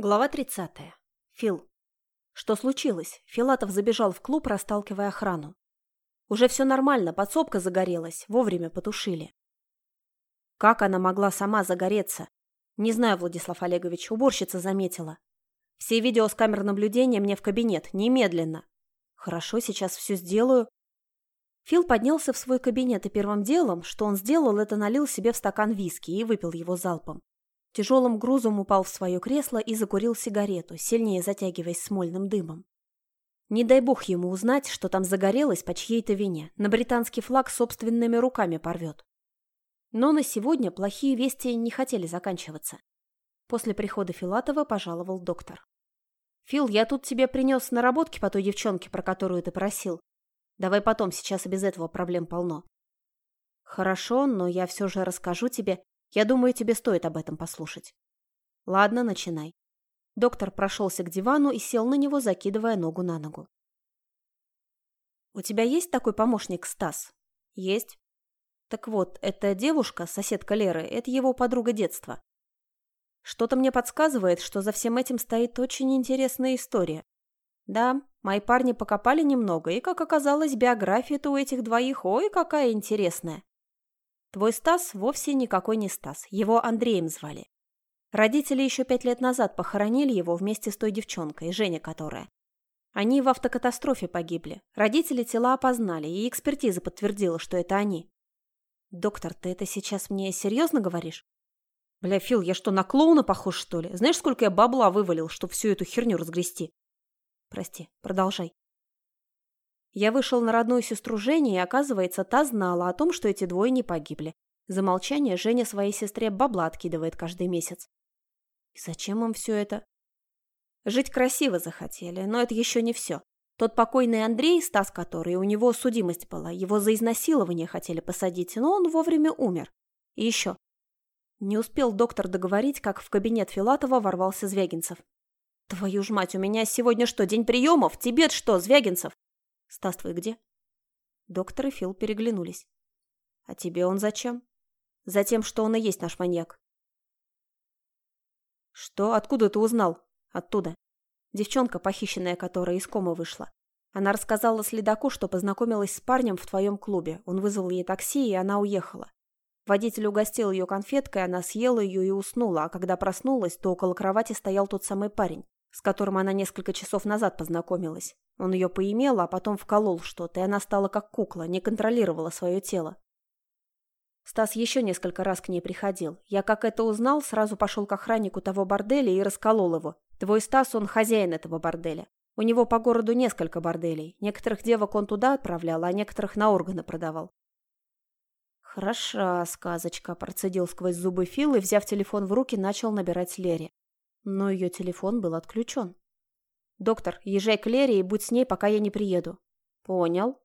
Глава 30. Фил. Что случилось? Филатов забежал в клуб, расталкивая охрану. Уже все нормально, подсобка загорелась, вовремя потушили. Как она могла сама загореться? Не знаю, Владислав Олегович, уборщица заметила. Все видео с камер наблюдения мне в кабинет, немедленно. Хорошо, сейчас все сделаю. Фил поднялся в свой кабинет и первым делом, что он сделал, это налил себе в стакан виски и выпил его залпом. Тяжелым грузом упал в свое кресло и закурил сигарету, сильнее затягиваясь смольным дымом. Не дай бог ему узнать, что там загорелось по чьей-то вине, на британский флаг собственными руками порвет. Но на сегодня плохие вести не хотели заканчиваться. После прихода Филатова пожаловал доктор. «Фил, я тут тебе принес наработки по той девчонке, про которую ты просил. Давай потом, сейчас и без этого проблем полно». «Хорошо, но я все же расскажу тебе, я думаю, тебе стоит об этом послушать. Ладно, начинай. Доктор прошелся к дивану и сел на него, закидывая ногу на ногу. У тебя есть такой помощник Стас? Есть. Так вот, эта девушка, соседка Леры, это его подруга детства. Что-то мне подсказывает, что за всем этим стоит очень интересная история. Да, мои парни покопали немного, и, как оказалось, биография-то у этих двоих, ой, какая интересная. Твой Стас вовсе никакой не Стас, его Андреем звали. Родители еще пять лет назад похоронили его вместе с той девчонкой, Женя которая. Они в автокатастрофе погибли. Родители тела опознали, и экспертиза подтвердила, что это они. Доктор, ты это сейчас мне серьезно говоришь? Бля, Фил, я что, на клоуна похож, что ли? Знаешь, сколько я бабла вывалил, чтобы всю эту херню разгрести? Прости, продолжай. Я вышел на родную сестру Жени, и, оказывается, та знала о том, что эти двое не погибли. За молчание Женя своей сестре бабла откидывает каждый месяц. И зачем им все это? Жить красиво захотели, но это еще не все. Тот покойный Андрей, Стас который, у него судимость была, его за изнасилование хотели посадить, но он вовремя умер. И еще. Не успел доктор договорить, как в кабинет Филатова ворвался Звягинцев. «Твою ж мать, у меня сегодня что, день приемов? Тебе что, Звягинцев?» «Стас твой где?» Доктор и Фил переглянулись. «А тебе он зачем?» «Затем, что он и есть наш маньяк». «Что? Откуда ты узнал?» «Оттуда. Девчонка, похищенная которая из комы вышла. Она рассказала следаку, что познакомилась с парнем в твоем клубе. Он вызвал ей такси, и она уехала. Водитель угостил ее конфеткой, она съела ее и уснула, а когда проснулась, то около кровати стоял тот самый парень, с которым она несколько часов назад познакомилась. Он ее поимел, а потом вколол что-то, и она стала как кукла, не контролировала свое тело. Стас еще несколько раз к ней приходил. Я как это узнал, сразу пошел к охраннику того борделя и расколол его. Твой Стас, он хозяин этого борделя. У него по городу несколько борделей. Некоторых девок он туда отправлял, а некоторых на органы продавал. «Хороша сказочка», – процедил сквозь зубы Фил и, взяв телефон в руки, начал набирать Лере. Но ее телефон был отключен. «Доктор, езжай к Лере и будь с ней, пока я не приеду». «Понял».